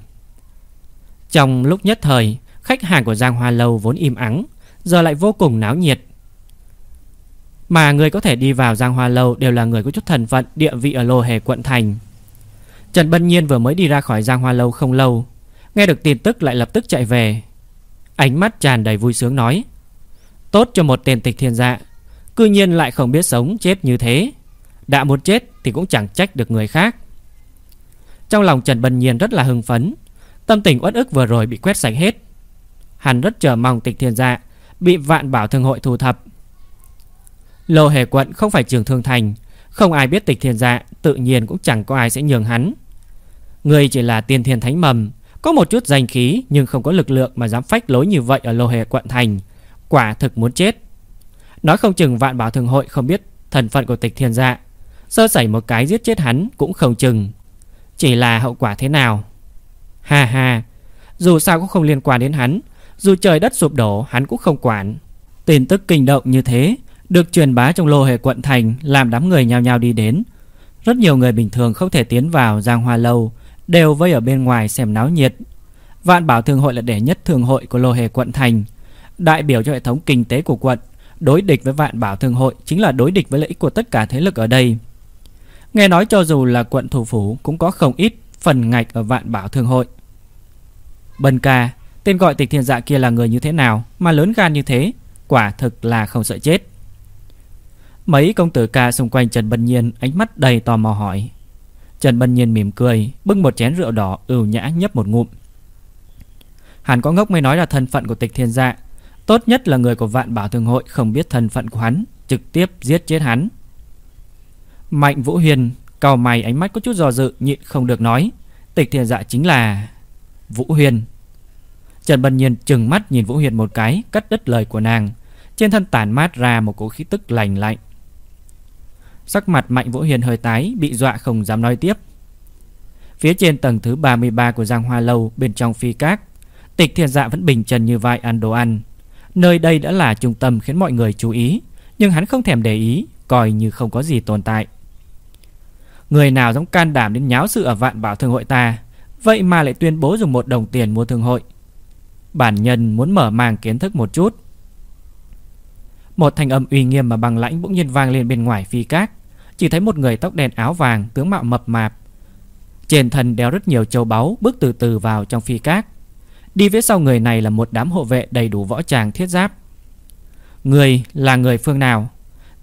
Trong lúc nhất thời, khách hàng của Giang Hoa Lâu vốn im ắng, giờ lại vô cùng náo nhiệt. Mà người có thể đi vào Giang Hoa Lâu đều là người có chút thần phận địa vị ở Lô Hề quận thành. Trần Bân Nhiên vừa mới đi ra khỏi Giang Hoa Lâu không lâu, nghe được tin tức lại lập tức chạy về. Ánh mắt tràn đầy vui sướng nói: "Tốt cho một tên tịch thiên dạ, cư nhiên lại không biết sống chết như thế, đã muốn chết thì cũng chẳng trách được người khác." Trong lòng Trần Bân Nhiên rất là hưng phấn, tâm tình uất ức vừa rồi bị quét sạch hết. Hắn rất chờ mong tịch thiên dạ bị vạn bảo thương hội thu thập. Lô hề quận không phải trường thương thành, không ai biết tịch thiên dạ, tự nhiên cũng chẳng có ai sẽ nhường hắn. Người chỉ là tiên thiên thánh mầm, có một chút danh khí nhưng không có lực lượng mà dám phách lối như vậy ở lô hề quận thành, quả thực muốn chết. Nói không chừng vạn bảo thường hội không biết thần phận của tịch thiên dạ, sơ sẩy một cái giết chết hắn cũng không chừng. Chỉ là hậu quả thế nào? Ha ha, dù sao cũng không liên quan đến hắn, dù trời đất sụp đổ hắn cũng không quản. Tin tức kinh động như thế được truyền bá trong lô hệ quận thành làm đám người nhao nhao đi đến. Rất nhiều người bình thường không thể tiến vào Giang Hoa lâu đều vây ở bên ngoài xem náo nhiệt. Vạn Bảo Thương hội là đệ nhất thương hội của lô hề quận thành, đại biểu cho hệ thống kinh tế của quận. Đối địch với Vạn Bảo Thương hội chính là đối địch với lợi ích của tất cả thế lực ở đây. Nghe nói cho dù là quận thủ phủ cũng có không ít phần ngạch ở Vạn Bảo Thương hội. Bần ca, tên gọi tịch thiên dạ kia là người như thế nào mà lớn gan như thế, quả thực là không sợ chết. Mấy công tử ca xung quanh Trần Bân Nhiên ánh mắt đầy tò mò hỏi. Trần Bân Nhiên mỉm cười, bưng một chén rượu đỏ ưu nhã nhấp một ngụm. Hắn có ngốc mới nói là thân phận của tịch thiên dạ, tốt nhất là người của vạn bảo thường hội không biết thân phận của hắn, trực tiếp giết chết hắn. Mạnh Vũ Huyền cau mày ánh mắt có chút do dự nhịn không được nói, tịch thiên dạ chính là Vũ Huyền. Trần Bân Nhiên trừng mắt nhìn Vũ Huyền một cái, cắt đứt lời của nàng, trên thân tản mát ra một cỗ khí tức lạnh lạnh. Sắc mặt Mạnh Vũ Hiền hơi tái, Bị dọa không dám nói tiếp. Phía trên tầng thứ 33 của Giang Hoa Lâu, Bên trong phi các Tịch thiên dạ vẫn bình trần như vai ăn đồ ăn. Nơi đây đã là trung tâm khiến mọi người chú ý, Nhưng hắn không thèm để ý, Coi như không có gì tồn tại. Người nào dám can đảm đến nháo sự ở vạn bảo thương hội ta, Vậy mà lại tuyên bố dùng một đồng tiền mua thương hội. Bản nhân muốn mở mang kiến thức một chút. Một thanh âm uy nghiêm mà bằng lãnh bỗng nhiên vang lên bên ngoài phi cát. chỉ thấy một người tóc đen áo vàng, Tướng mạo mập mạp. Trên thân đeo rất nhiều châu báu, Bước từ từ vào trong phi cát. Đi phía sau người này là một đám hộ vệ đầy đủ võ tràng thiết giáp. Người là người phương nào?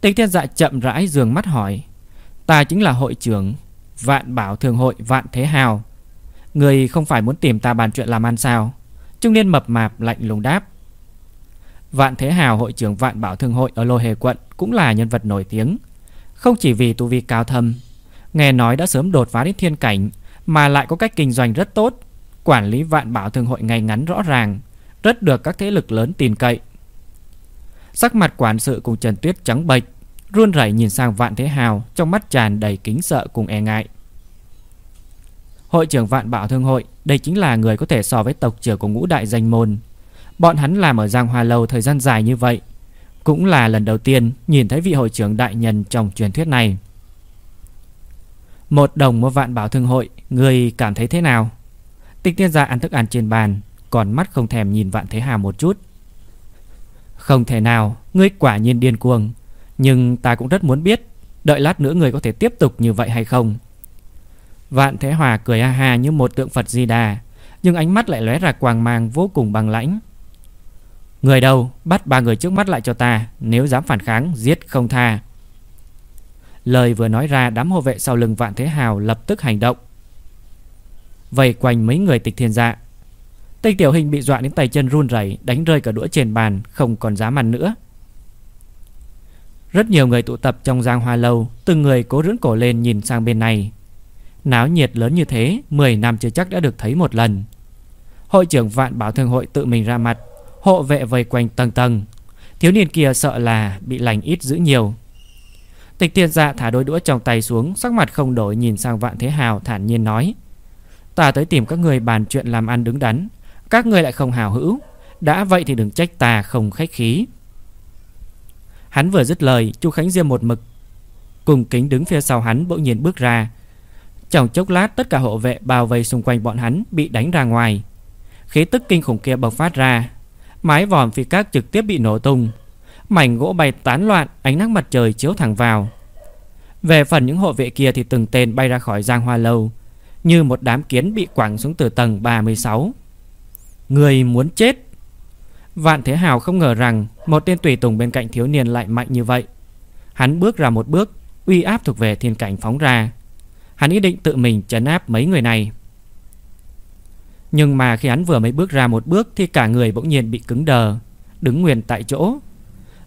Tịch thiên dạ chậm rãi dường mắt hỏi. Ta chính là hội trưởng, Vạn bảo thường hội Vạn Thế Hào. Người không phải muốn tìm ta bàn chuyện làm ăn sao? Trung niên mập mạp lạnh lùng đáp. Vạn Thế Hào hội trưởng Vạn Bảo Thương hội ở Lô Hề Quận cũng là nhân vật nổi tiếng, không chỉ vì tu vi cao thâm Nghe nói đã sớm đột phá đến thiên cảnh Mà lại có cách kinh doanh rất tốt. Quản lý vạn bảo thương hội ngay ngắn rõ ràng Rất được các thế lực lớn tin cậy. Sắc mặt quản sự cùng Trần Tuyết trắng bệch Run rẩy nhìn sang vạn thế hào Trong mắt tràn đầy kính sợ cùng e ngại. Hội trưởng vạn bảo thương hội Đây chính là người có thể so với tộc trưởng của ngũ đại danh môn. Bọn hắn làm ở Giang Hoa Lâu thời gian dài như vậy cũng là lần đầu tiên nhìn thấy vị hội trưởng đại nhân trong truyền thuyết này. Một đồng một vạn bảo thương hội, người cảm thấy thế nào? Tịch tiên gia ăn thức ăn trên bàn, còn mắt không thèm nhìn vạn thế hà một chút. Không thể nào, ngươi quả nhiên điên cuồng. Nhưng ta cũng rất muốn biết, đợi lát nữa người có thể tiếp tục như vậy hay không? Vạn Thế Hòa cười ha ha như một tượng Phật Di Đà, nhưng ánh mắt lại lóe ra quàng mang vô cùng bằng lãnh. Người đâu, bắt ba người trước mắt lại cho ta, Nếu dám phản kháng, giết không tha. Lời vừa nói ra, Đám hộ vệ sau lưng vạn thế hào lập tức hành động. Vây quanh mấy người tịch thiên dạ Tịch tiểu hình bị dọa đến tay chân run rẩy, Đánh rơi cả đũa trên bàn, Không còn dám ăn nữa. Rất nhiều người tụ tập trong giang hoa lâu, Từng người cố rưỡng cổ lên nhìn sang bên này. Náo nhiệt lớn như thế 10 năm chưa chắc đã được thấy một lần. Hội trưởng vạn bảo thương hội tự mình ra mặt Hộ vệ vây quanh tầng tầng. Thiếu niên kia sợ là bị lành ít giữ nhiều. Tịch thiên dạ thả đôi đũa trong tay xuống, Sắc mặt không đổi nhìn sang vạn thế hào thản nhiên nói, Ta tới tìm các người bàn chuyện làm ăn đứng đắn, Các người lại không hào hữu, Đã vậy thì đừng trách ta không khách khí. Hắn vừa dứt lời, Chu Khánh Diêm một mực Cùng kính đứng phía sau hắn bỗng nhiên bước ra. Trong chốc lát, tất cả hộ vệ bao vây xung quanh bọn hắn Bị đánh ra ngoài. Khí tức kinh khủng kia bộc phát ra Mái vòm phi các trực tiếp bị nổ tung. Mảnh gỗ bay tán loạn, Ánh nắng mặt trời chiếu thẳng vào. Về phần những hộ vệ kia thì từng tên bay ra khỏi giang hoa lâu, Như một đám kiến bị quẳng xuống từ tầng 36 Người muốn chết? Vạn Thế Hào không ngờ rằng Một tên tùy tùng bên cạnh thiếu niên lại mạnh như vậy. Hắn bước ra một bước, Uy áp thuộc về thiên cảnh phóng ra. Hắn ý định tự mình trấn áp mấy người này. Nhưng mà khi hắn vừa mới bước ra một bước Thì cả người bỗng nhiên bị cứng đờ, Đứng nguyên tại chỗ.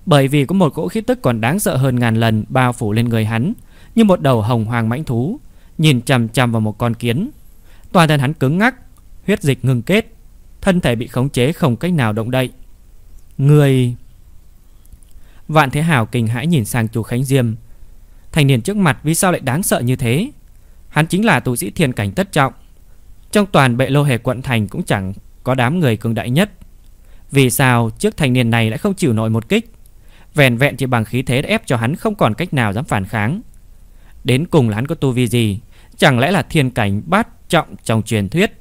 Bởi vì có một cỗ khí tức còn đáng sợ hơn ngàn lần Bao phủ lên người hắn, Như một đầu hồng hoàng mãnh thú, Nhìn chằm chằm vào một con kiến. Toàn thân hắn cứng ngắc, Huyết dịch ngừng kết, Thân thể bị khống chế không cách nào động đậy. Người! Vạn Thế Hào kinh hãi nhìn sang chú Khánh Diêm. Thành niên trước mặt vì sao lại đáng sợ như thế? Hắn chính là tu sĩ thiên cảnh tất trọng. Trong toàn bệ lô hề quận thành Cũng chẳng có đám người cường đại nhất. Vì sao trước thành niên này lại không chịu nổi một kích? Vẹn vẹn chỉ bằng khí thế đã ép cho hắn Không còn cách nào dám phản kháng. Đến cùng là hắn có tu vi gì? Chẳng lẽ là thiên cảnh bát trọng trong truyền thuyết?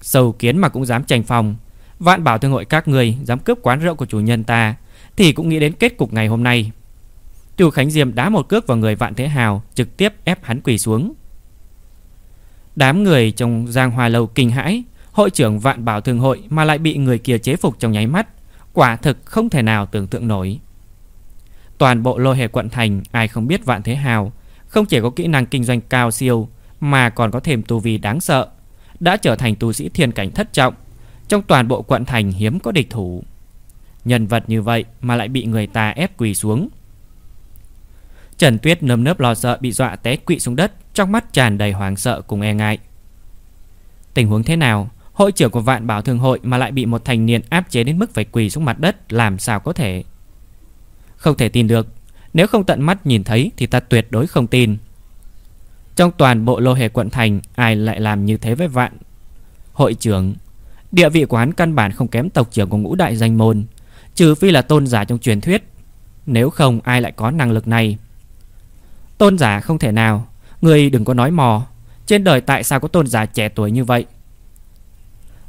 Sầu kiến mà cũng dám tranh phòng Vạn bảo thương hội các người Dám cướp quán rượu của chủ nhân ta, Thì cũng nghĩ đến kết cục ngày hôm nay. Tiêu Khánh diệm đá một cước vào người Vạn Thế Hào, Trực tiếp ép hắn quỳ xuống. Đám người trong giang hòa lâu kinh hãi. Hội trưởng Vạn Bảo Thương Hội Mà lại bị người kia chế phục trong nháy mắt. Quả thực không thể nào tưởng tượng nổi. Toàn bộ lôi hệ quận thành Ai không biết Vạn Thế Hào Không chỉ có kỹ năng kinh doanh cao siêu Mà còn có thêm tu vi đáng sợ Đã trở thành tu sĩ thiên cảnh thất trọng. Trong toàn bộ quận thành hiếm có địch thủ. Nhân vật như vậy mà lại bị người ta ép quỳ xuống. Trần Tuyết nơm nớp lo sợ bị dọa té quỵ xuống đất, trong mắt tràn đầy hoảng sợ cùng e ngại. Tình huống thế nào? Hội trưởng của Vạn Bảo Thương hội mà lại bị một thành niên áp chế đến mức phải quỳ xuống mặt đất, làm sao có thể? Không thể tin được, nếu không tận mắt nhìn thấy thì ta tuyệt đối không tin. Trong toàn bộ lô hề quận thành, ai lại làm như thế với Vạn hội trưởng? Địa vị của hắn căn bản không kém tộc trưởng của ngũ đại danh môn, trừ phi là tôn giả trong truyền thuyết. Nếu không ai lại có năng lực này Tôn giả không thể nào Người đừng có nói mò. Trên đời tại sao có tôn giả trẻ tuổi như vậy?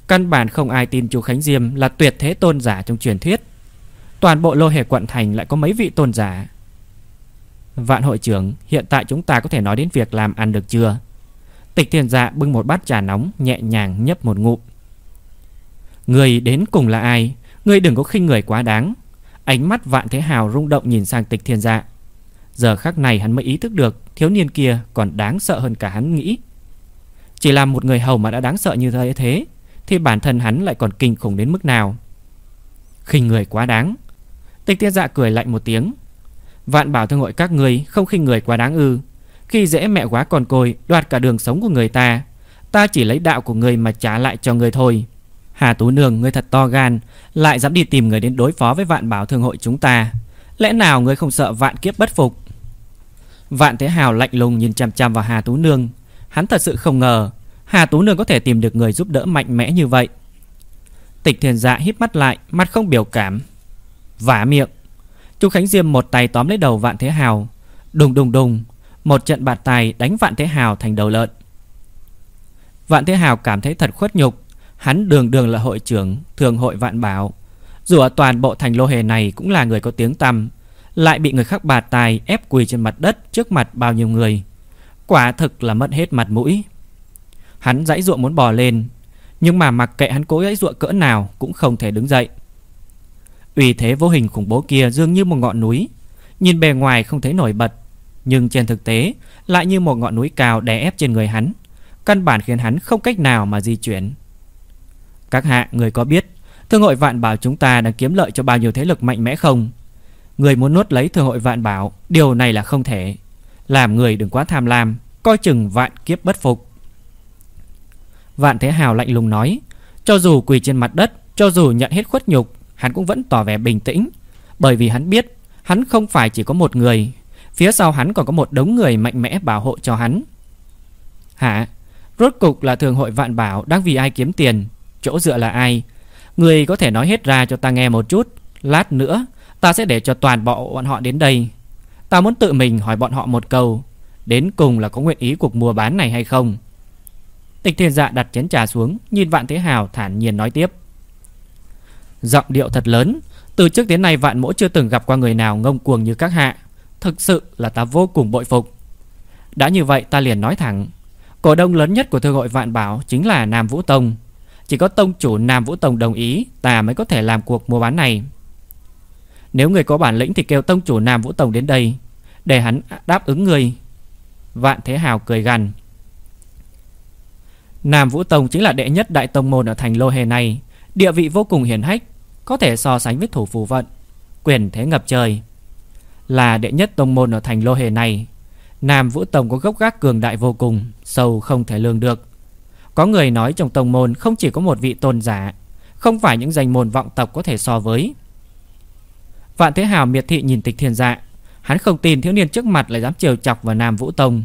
Căn bản không ai tin chú Khánh Diêm Là tuyệt thế tôn giả trong truyền thuyết. Toàn bộ lô hề quận thành lại có mấy vị tôn giả? Vạn hội trưởng, Hiện tại chúng ta có thể nói đến việc làm ăn được chưa? Tịch thiền dạ bưng một bát trà nóng, Nhẹ nhàng nhấp một ngụm. Người đến cùng là ai? Người đừng có khinh người quá đáng. Ánh mắt vạn thế hào rung động nhìn sang tịch thiên dạ. Giờ khắc này hắn mới ý thức được Thiếu niên kia còn đáng sợ hơn cả hắn nghĩ. Chỉ là một người hầu mà đã đáng sợ như thế thế Thì bản thân hắn lại còn kinh khủng đến mức nào? Khinh người quá đáng. Tịch tiên dạ cười lạnh một tiếng. Vạn bảo thương hội các người không khinh người quá đáng ư. Khi dễ mẹ quá còn côi, Đoạt cả đường sống của người ta Ta chỉ lấy đạo của người mà trả lại cho người thôi. Hà Tú Nương người thật to gan, Lại dám đi tìm người đến đối phó với vạn bảo thương hội chúng ta. Lẽ nào người không sợ vạn kiếp bất phục? Vạn Thế Hào lạnh lùng nhìn chăm chăm vào Hà Tú Nương. Hắn thật sự không ngờ, Hà Tú Nương có thể tìm được người giúp đỡ mạnh mẽ như vậy. Tịch thiền dạ hít mắt lại Mắt không biểu cảm. Vả miệng. Chu Khánh Diêm một tay tóm lấy đầu Vạn Thế Hào. Đùng đùng đùng, Một trận bạt tài đánh Vạn Thế Hào thành đầu lợn. Vạn Thế Hào cảm thấy thật khuất nhục. Hắn đường đường là hội trưởng, Thường hội Vạn Bảo. Dù ở toàn bộ thành lô hề này Cũng là người có tiếng tăm lại bị người khác bà tài ép quỳ trên mặt đất trước mặt bao nhiêu người. Quả thực là mất hết mặt mũi. Hắn dãy ruộng muốn bò lên, nhưng mà mặc kệ hắn cố dãy ruộng cỡ nào cũng không thể đứng dậy. Uy thế vô hình khủng bố kia dường như một ngọn núi, nhìn bề ngoài không thấy nổi bật, nhưng trên thực tế lại như một ngọn núi cao đè ép trên người hắn, căn bản khiến hắn không cách nào mà di chuyển. Các hạ, người có biết Thương hội vạn bảo chúng ta đang kiếm lợi cho bao nhiêu thế lực mạnh mẽ không? Người muốn nuốt lấy thừa hội vạn bảo, Điều này là không thể. Làm người đừng quá tham lam, Coi chừng vạn kiếp bất phục. Vạn Thế Hào lạnh lùng nói, Cho dù quỳ trên mặt đất, Cho dù nhận hết khuất nhục, Hắn cũng vẫn tỏ vẻ bình tĩnh. Bởi vì hắn biết, Hắn không phải chỉ có một người, Phía sau hắn còn có một đống người mạnh mẽ bảo hộ cho hắn. Hả? Rốt cục là thường hội vạn bảo Đang vì ai kiếm tiền? Chỗ dựa là ai? Người có thể nói hết ra cho ta nghe một chút, Lát nữa ta sẽ để cho toàn bộ bọn họ đến đây. Ta muốn tự mình hỏi bọn họ một câu, Đến cùng là có nguyện ý cuộc mua bán này hay không? Tịch thiên dạ đặt chén trà xuống, Nhìn vạn thế hào thản nhiên nói tiếp. Giọng điệu thật lớn, Từ trước đến nay vạn mỗ chưa từng gặp qua người nào ngông cuồng như các hạ. Thực sự là ta vô cùng bội phục. Đã như vậy ta liền nói thẳng, Cổ đông lớn nhất của thư hội Vạn Bảo Chính là Nam Vũ Tông. Chỉ có tông chủ Nam Vũ Tông đồng ý, Ta mới có thể làm cuộc mua bán này. Nếu người có bản lĩnh thì kêu tông chủ Nam Vũ Tông đến đây, Để hắn đáp ứng người. Vạn Thế Hào cười gằn. Nam Vũ Tông chính là đệ nhất đại tông môn ở thành Lô Hề này, Địa vị vô cùng hiển hách, Có thể so sánh với thủ phù vận, Quyền thế ngập trời. Là đệ nhất tông môn ở thành Lô Hề này, Nam Vũ Tông có gốc gác cường đại vô cùng, Sâu không thể lường được. Có người nói trong tông môn không chỉ có một vị tôn giả, Không phải những danh môn vọng tộc có thể so với. Vạn Thế Hào miệt thị nhìn tịch thiên dạ. Hắn không tin thiếu niên trước mặt lại dám trêu chọc vào Nam Vũ Tông.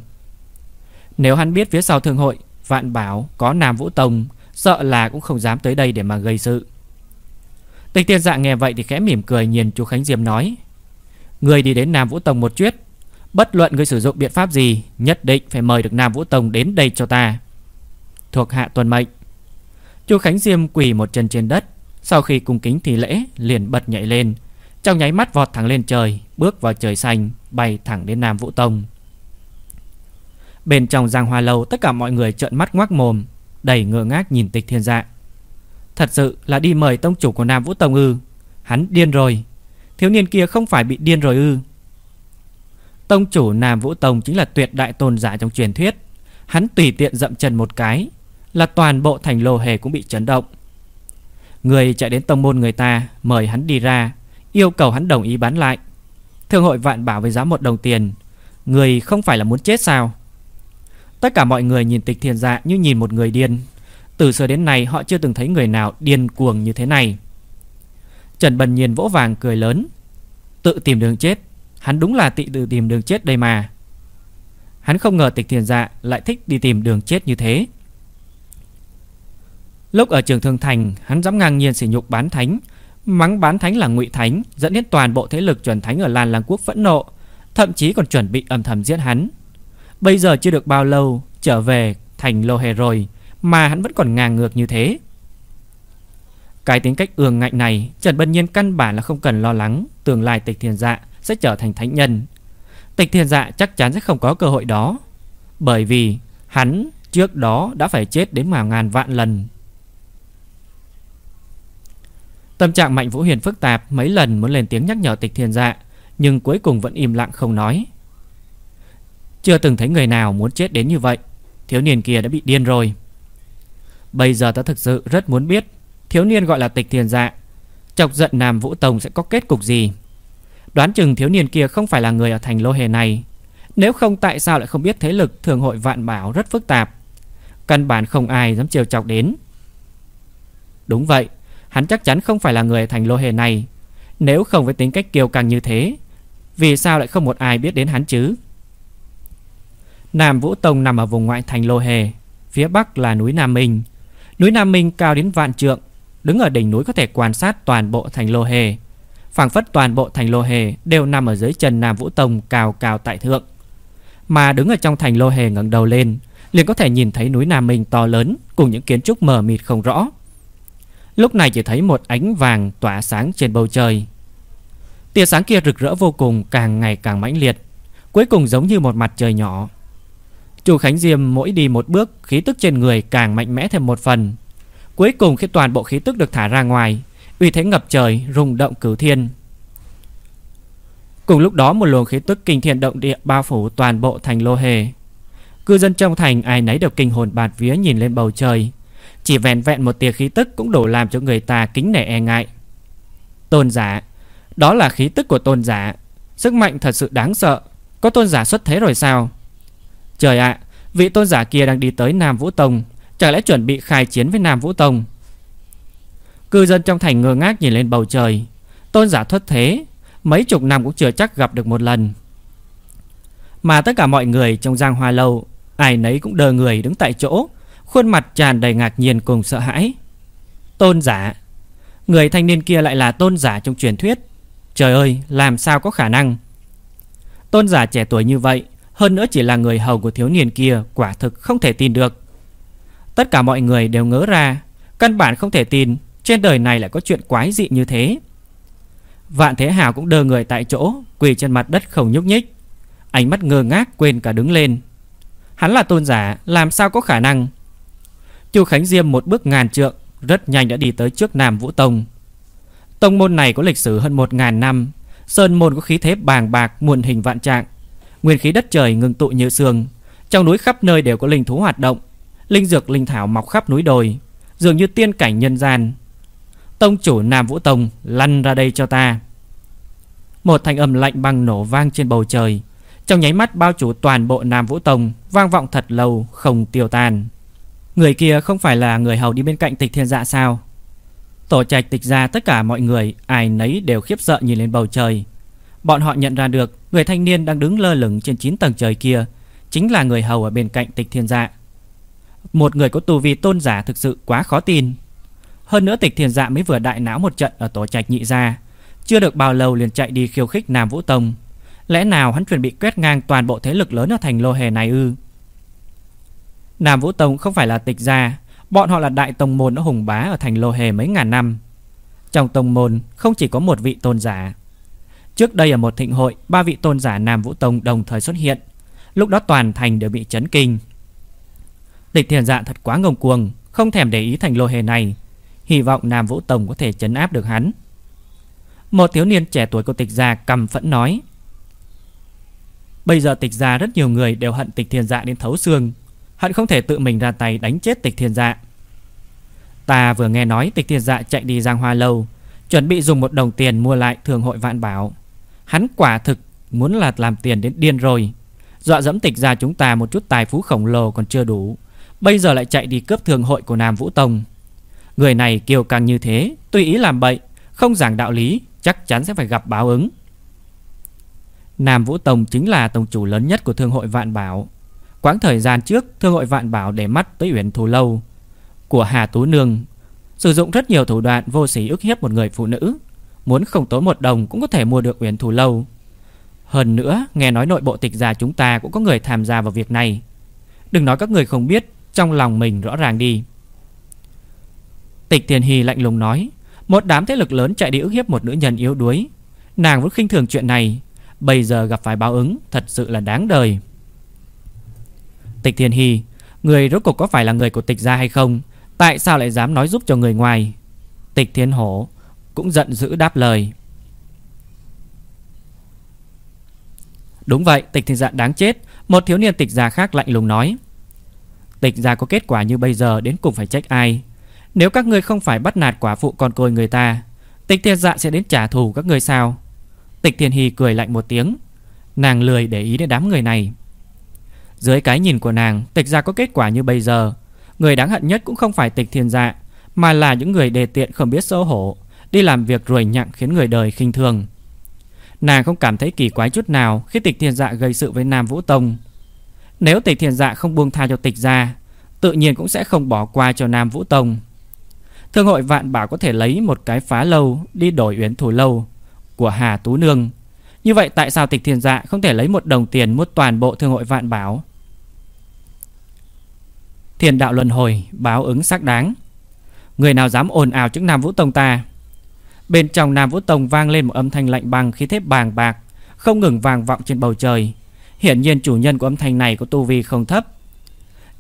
Nếu hắn biết phía sau thương hội, Vạn Bảo có Nam Vũ Tông, Sợ là cũng không dám tới đây để mà gây sự. Tịch thiên dạ nghe vậy thì khẽ mỉm cười nhìn chú Khánh Diệm nói, Người đi đến Nam Vũ Tông một chuyết. Bất luận người sử dụng biện pháp gì, Nhất định phải mời được Nam Vũ Tông đến đây cho ta. Thuộc hạ tuần mệnh. Chu Khánh Diêm quỳ một chân trên đất, Sau khi cung kính thì lễ, liền bật nhảy lên trong nháy mắt vọt thẳng lên trời, Bước vào trời xanh, Bay thẳng đến Nam Vũ Tông. Bên trong giang hoa lâu, Tất cả mọi người trợn mắt ngoác mồm, Đầy ngơ ngác nhìn tịch thiên dạ. Thật sự là đi mời tông chủ của Nam Vũ Tông ư? Hắn điên rồi. Thiếu niên kia không phải bị điên rồi ư? Tông chủ Nam Vũ Tông chính là tuyệt đại tôn giả trong truyền thuyết. Hắn tùy tiện dậm chân một cái, Là toàn bộ thành lô hề cũng bị chấn động. Người chạy đến tông môn người ta, Mời hắn đi ra. Yêu cầu hắn đồng ý bán lại. Thương hội vạn bảo với giá một đồng tiền, Người không phải là muốn chết sao? Tất cả mọi người nhìn tịch thiền dạ như nhìn một người điên. Từ xưa đến nay, họ chưa từng thấy người nào điên cuồng như thế này. Trần Bần nhìn vỗ vàng cười lớn. Tự tìm đường chết. Hắn đúng là tị tự tìm đường chết đây mà. Hắn không ngờ tịch thiền dạ Lại thích đi tìm đường chết như thế. Lúc ở trường Thương Thành, Hắn dám ngang nhiên sỉ nhục bán thánh Mắng bán thánh là ngụy thánh, Dẫn đến toàn bộ thế lực chuẩn thánh ở Lan Làng Quốc phẫn nộ, Thậm chí còn chuẩn bị âm thầm giết hắn Bây giờ chưa được bao lâu, Trở về thành lô hề rồi, Mà hắn vẫn còn ngang ngược như thế Cái tính cách ương ngạnh này, Trần Bân Nhiên căn bản là không cần lo lắng, Tương lai tịch thiền dạ sẽ trở thành thánh nhân. Tịch thiên dạ chắc chắn sẽ không có cơ hội đó. Bởi vì hắn trước đó đã phải chết đến mà ngàn vạn lần. Tâm trạng Mạnh Vũ Huyền phức tạp, mấy lần muốn lên tiếng nhắc nhở tịch thiên dạ. Nhưng cuối cùng vẫn im lặng không nói. Chưa từng thấy người nào muốn chết đến như vậy. Thiếu niên kia đã bị điên rồi. Bây giờ ta thực sự rất muốn biết, thiếu niên gọi là tịch thiên dạ. Chọc giận Nam Vũ Tông sẽ có kết cục gì? Đoán chừng thiếu niên kia không phải là người ở thành lô hề này Nếu không, tại sao lại không biết thế lực thường hội vạn bảo rất phức tạp Căn bản không ai dám trêu chọc đến Đúng vậy Hắn chắc chắn không phải là người thành lô hề này Nếu không với tính cách kiêu càng như thế Vì sao lại không một ai biết đến hắn chứ Nam Vũ Tông nằm ở vùng ngoại thành lô hề Phía bắc là núi Nam Minh Núi Nam Minh cao đến vạn trượng Đứng ở đỉnh núi có thể quan sát toàn bộ thành lô hề phảng phất toàn bộ thành lô hề đều nằm ở dưới chân Nam Vũ Tông cao cao tại thượng. Mà đứng ở trong thành lô hề ngẩng đầu lên, liền có thể nhìn thấy núi Nam Minh to lớn cùng những kiến trúc mờ mịt không rõ. Lúc này chỉ thấy một ánh vàng tỏa sáng trên bầu trời. Tia sáng kia rực rỡ vô cùng, càng ngày càng mãnh liệt, cuối cùng giống như một mặt trời nhỏ. Chu Khánh Diêm mỗi đi một bước, khí tức trên người càng mạnh mẽ thêm một phần. Cuối cùng khi toàn bộ khí tức được thả ra ngoài, uy thế ngập trời, rung động cửu thiên. Cùng lúc đó một luồng khí tức kinh thiên động địa bao phủ toàn bộ thành Lô Hề. Cư dân trong thành ai nấy đều kinh hồn bạt vía nhìn lên bầu trời. Chỉ vẹn vẹn một tia khí tức cũng đủ làm cho người ta kính nể e ngại. Tôn giả, đó là khí tức của tôn giả. Sức mạnh thật sự đáng sợ. Có tôn giả xuất thế rồi sao? Trời ạ, vị tôn giả kia đang đi tới Nam Vũ Tông. Chẳng lẽ chuẩn bị khai chiến với Nam Vũ Tông? Cư dân trong thành ngơ ngác nhìn lên bầu trời Tôn giả xuất thế Mấy chục năm cũng chưa chắc gặp được một lần Mà tất cả mọi người trong giang hoa lâu Ai nấy cũng đờ người đứng tại chỗ Khuôn mặt tràn đầy ngạc nhiên cùng sợ hãi. Tôn giả. Người thanh niên kia lại là tôn giả trong truyền thuyết. Trời ơi, làm sao có khả năng? Tôn giả trẻ tuổi như vậy, Hơn nữa chỉ là người hầu của thiếu niên kia, Quả thực không thể tin được. Tất cả mọi người đều ngớ ra, Căn bản không thể tin Trên đời này lại có chuyện quái dị như thế. Vạn Thế Hào cũng đơ người tại chỗ, Quỳ trên mặt đất không nhúc nhích. Ánh mắt ngơ ngác quên cả đứng lên. Hắn là tôn giả, Làm sao có khả năng? Chu Khánh Diêm một bước ngàn trượng, Rất nhanh đã đi tới trước Nam Vũ Tông. Tông môn này có lịch sử hơn 1000 năm, Sơn môn có khí thế bàng bạc, Muôn hình vạn trạng, Nguyên khí đất trời ngừng tụ như sương. Trong núi khắp nơi đều có linh thú hoạt động, Linh dược, linh thảo mọc khắp núi đồi, Dường như tiên cảnh nhân gian. Tông chủ Nam Vũ Tông Lăn ra đây cho ta. Một thanh âm lạnh băng nổ vang trên bầu trời, Trong nháy mắt bao chủ toàn bộ Nam Vũ Tông, Vang vọng thật lâu, không tiêu tan. Người kia không phải là người hầu đi bên cạnh tịch thiên dạ sao? Tổ trạch tịch ra tất cả mọi người, Ai nấy đều khiếp sợ nhìn lên bầu trời. Bọn họ nhận ra được Người thanh niên đang đứng lơ lửng trên 9 tầng trời kia, Chính là người hầu ở bên cạnh tịch thiên dạ. Một người có tu vi tôn giả thực sự quá khó tin. Hơn nữa tịch thiên dạ mới vừa đại não một trận Ở tổ trạch nhị gia, Chưa được bao lâu liền chạy đi khiêu khích Nam Vũ Tông. Lẽ nào hắn chuẩn bị quét ngang toàn bộ thế lực lớn ở thành lô hề này ư? Nam Vũ Tông không phải là tịch gia, Bọn họ là đại tông môn ở hùng bá ở thành lô hề mấy ngàn năm. Trong tông môn không chỉ có một vị tôn giả. Trước đây ở một thịnh hội, Ba vị tôn giả Nam Vũ Tông đồng thời xuất hiện. Lúc đó toàn thành đều bị chấn kinh. Tịch thiền dạ thật quá ngông cuồng, Không thèm để ý thành lô hề này. Hy vọng Nam Vũ Tông có thể chấn áp được hắn. Một thiếu niên trẻ tuổi của tịch gia cầm phẫn nói, Bây giờ tịch gia rất nhiều người đều hận tịch thiền dạ đến thấu xương. Hận không thể tự mình ra tay đánh chết tịch thiên dạ. Ta vừa nghe nói tịch thiên dạ chạy đi giang hoa lâu, Chuẩn bị dùng một đồng tiền mua lại thường hội vạn bảo. Hắn quả thực muốn là làm tiền đến điên rồi. Dọa dẫm tịch ra chúng ta một chút tài phú khổng lồ còn chưa đủ, Bây giờ lại chạy đi cướp thường hội của Nam Vũ Tông. Người này kiều càng như thế, Tùy ý làm bậy, Không giảng đạo lý, Chắc chắn sẽ phải gặp báo ứng. Nam Vũ Tông chính là tổng chủ lớn nhất của thương hội Vạn Bảo. Quãng thời gian trước Thương hội Vạn Bảo để mắt tới Uyển Thù Lâu Của Hà Tú Nương. Sử dụng rất nhiều thủ đoạn vô sỉ ức hiếp một người phụ nữ. Muốn không tốn một đồng cũng có thể mua được Uyển Thù Lâu. Hơn nữa, nghe nói nội bộ tịch gia chúng ta cũng có người tham gia vào việc này. Đừng nói các người không biết, Trong lòng mình rõ ràng đi. Tịch Tiền Hy lạnh lùng nói, Một đám thế lực lớn chạy đi ức hiếp một nữ nhân yếu đuối. Nàng vẫn khinh thường chuyện này. Bây giờ gặp phải báo ứng, Thật sự là đáng đời. Tịch Thiên Hy, Người rốt cuộc có phải là người của tịch gia hay không? Tại sao lại dám nói giúp cho người ngoài? Tịch Thiên Hổ Cũng giận dữ đáp lời. Đúng vậy, tịch thiên dạ đáng chết. Một thiếu niên tịch gia khác lạnh lùng nói. Tịch gia có kết quả như bây giờ, Đến cùng phải trách ai? Nếu các ngươi không phải bắt nạt quả phụ con côi người ta, Tịch thiên dạ sẽ đến trả thù các ngươi sao? Tịch thiên hy cười lạnh một tiếng. Nàng lười để ý đến đám người này dưới cái nhìn của nàng, Tịch gia có kết quả như bây giờ. Người đáng hận nhất cũng không phải tịch thiên dạ Mà là những người đề tiện không biết xấu hổ, Đi làm việc ruồi nhặng khiến người đời khinh thường. Nàng không cảm thấy kỳ quái chút nào Khi tịch thiên dạ gây sự với Nam Vũ Tông. Nếu tịch thiên dạ không buông tha cho tịch gia, Tự nhiên cũng sẽ không bỏ qua cho Nam Vũ Tông. Thương hội vạn bảo có thể lấy một cái phá lâu Đi đổi uyển thủ lâu Của Hà Tú Nương. Như vậy tại sao tịch thiên dạ không thể lấy một đồng tiền Mua toàn bộ thương hội vạn bảo Thiên đạo luân hồi, báo ứng xác đáng. Người nào dám ồn ào trước Nam Vũ Tông ta? Bên trong Nam Vũ Tông vang lên một âm thanh lạnh băng khí thế bàng bạc, Không ngừng vang vọng trên bầu trời. Hiển nhiên chủ nhân của âm thanh này có tu vi không thấp.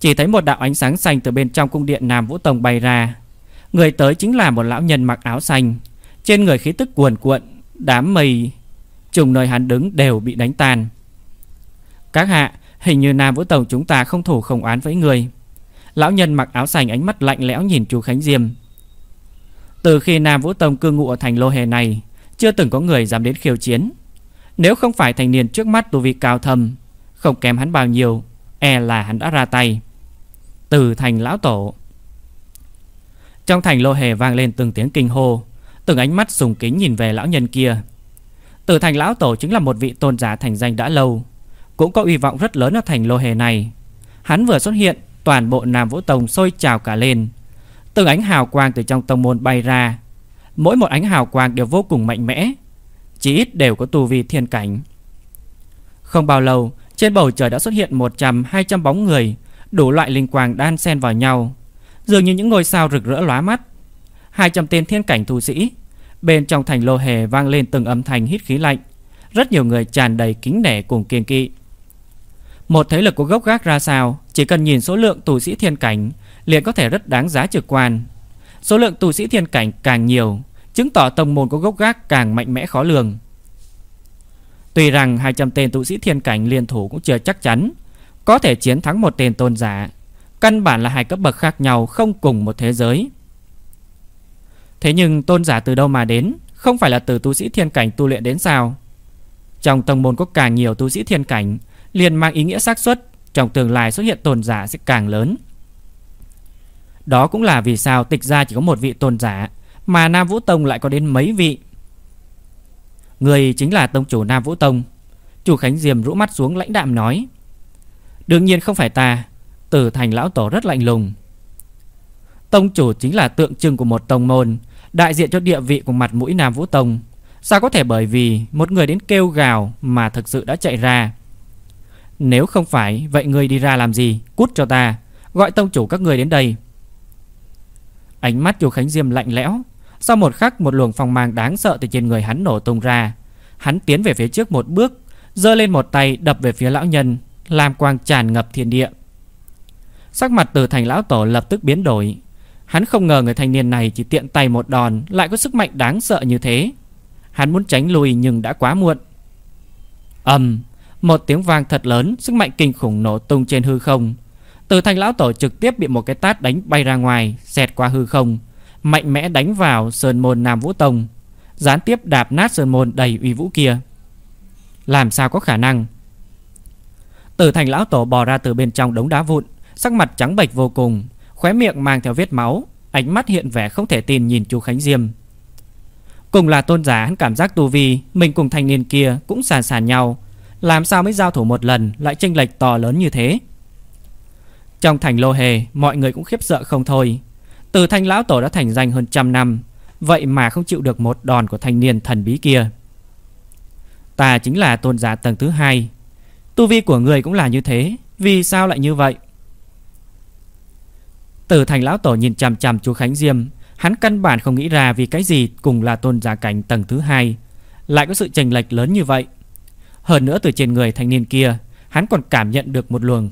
Chỉ thấy một đạo ánh sáng xanh từ bên trong cung điện Nam Vũ Tông bay ra. Người tới chính là một lão nhân mặc áo xanh. Trên người khí tức cuồn cuộn, Đám mây, Trùng nơi hắn đứng đều bị đánh tan. Các hạ, Hình như Nam Vũ Tông chúng ta không thủ không oán với người. Lão nhân mặc áo xanh ánh mắt lạnh lẽo nhìn chú Khánh Diêm. Từ khi Nam Vũ Tông cư ngụ ở thành lô hề này Chưa từng có người dám đến khiêu chiến. Nếu không phải thành niên trước mắt tu vi cao thâm Không kém hắn bao nhiêu E là hắn đã ra tay. Từ thành lão tổ. Trong thành lô hề vang lên từng tiếng kinh hô Từng ánh mắt sùng kính nhìn về lão nhân kia. Từ thành lão tổ chính là một vị tôn giả thành danh đã lâu cũng có uy vọng rất lớn ở thành lô hề này. Hắn vừa xuất hiện, toàn bộ Nam Vũ Tông sôi trào cả lên. Từng ánh hào quang từ trong tông môn bay ra. Mỗi một ánh hào quang đều vô cùng mạnh mẽ, chỉ ít đều có tu vi thiên cảnh. Không bao lâu, trên bầu trời đã xuất hiện 100-200 bóng người, đủ loại linh quang đan xen vào nhau, dường như những ngôi sao rực rỡ lóa mắt. 200 tên thiên cảnh tu sĩ, bên trong thành lô hề vang lên từng âm thanh hít khí lạnh, rất nhiều người tràn đầy kính nể cùng kiêng kỵ. Một thế lực của gốc gác ra sao, chỉ cần nhìn số lượng tu sĩ thiên cảnh liền có thể rất đáng giá trực quan. Số lượng tu sĩ thiên cảnh càng nhiều, chứng tỏ tông môn của gốc gác càng mạnh mẽ khó lường. Tuy rằng 200 tên tu sĩ thiên cảnh liên thủ cũng chưa chắc chắn có thể chiến thắng một tên tôn giả, căn bản là hai cấp bậc khác nhau không cùng một thế giới. Thế nhưng tôn giả từ đâu mà đến, không phải là từ tu sĩ thiên cảnh tu luyện đến sao? Trong tông môn có càng nhiều tu sĩ thiên cảnh, liền mang ý nghĩa xác suất trong tương lai xuất hiện tôn giả sẽ càng lớn. Đó cũng là vì sao tịch gia chỉ có một vị tôn giả, mà Nam Vũ Tông lại có đến mấy vị. Người chính là tông chủ Nam Vũ Tông. Chủ Khánh Diềm rũ mắt xuống lãnh đạm nói. Đương nhiên không phải ta, Tử Thành lão tổ rất lạnh lùng. Tông chủ chính là tượng trưng của một tông môn, đại diện cho địa vị của mặt mũi Nam Vũ Tông. Sao có thể bởi vì một người đến kêu gào mà thực sự đã chạy ra? Nếu không phải, vậy người đi ra làm gì? Cút cho ta, gọi tông chủ các người đến đây. Ánh mắt Chu Khánh Diêm lạnh lẽo, sau một khắc một luồng phong mang đáng sợ từ trên người hắn nổ tung ra. Hắn tiến về phía trước một bước, giơ lên một tay đập về phía lão nhân, làm quang tràn ngập thiên địa. Sắc mặt từ thành lão tổ lập tức biến đổi. Hắn không ngờ người thanh niên này chỉ tiện tay một đòn lại có sức mạnh đáng sợ như thế. Hắn muốn tránh lùi nhưng đã quá muộn. ầm, một tiếng vang thật lớn, sức mạnh kinh khủng nổ tung trên hư không. Từ thành lão tổ trực tiếp bị một cái tát đánh bay ra ngoài, xẹt qua hư không, mạnh mẽ đánh vào sơn môn Nam Vũ Tông, gián tiếp đạp nát sơn môn đầy uy vũ kia. Làm sao có khả năng? Từ thành lão tổ bò ra từ bên trong đống đá vụn, sắc mặt trắng bệch vô cùng, khóe miệng mang theo vết máu, ánh mắt hiện vẻ không thể tin nhìn chú Khánh Diêm. Cùng là tôn giả hắn cảm giác tu vi, mình cùng thanh niên kia cũng sàn sàn nhau, làm sao mới giao thủ một lần lại chênh lệch to lớn như thế? Trong thành lô hề, mọi người cũng khiếp sợ không thôi. Từ thanh lão tổ đã thành danh hơn trăm năm, vậy mà không chịu được một đòn của thanh niên thần bí kia. Ta chính là tôn giả tầng thứ hai, Tu vi của người cũng là như thế Vì sao lại như vậy từ thành lão tổ nhìn chằm chằm chú Khánh Diêm Hắn căn bản không nghĩ ra vì cái gì cùng là tôn giả cảnh tầng thứ hai Lại có sự chênh lệch lớn như vậy hơn nữa từ trên người thanh niên kia, Hắn còn cảm nhận được một luồng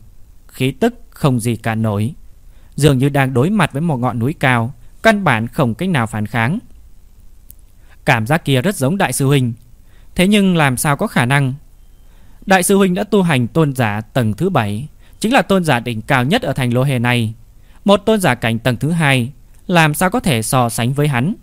Khí tức không gì cả nổi. Dường như đang đối mặt với một ngọn núi cao, Căn bản không cách nào phản kháng. Cảm giác kia rất giống đại sư huynh. Thế nhưng làm sao có khả năng? Đại sư huynh đã tu hành tôn giả tầng thứ 7 Chính là tôn giả đỉnh cao nhất ở thành lô hề này. Một tôn giả cảnh tầng thứ hai, Làm sao có thể so sánh với hắn?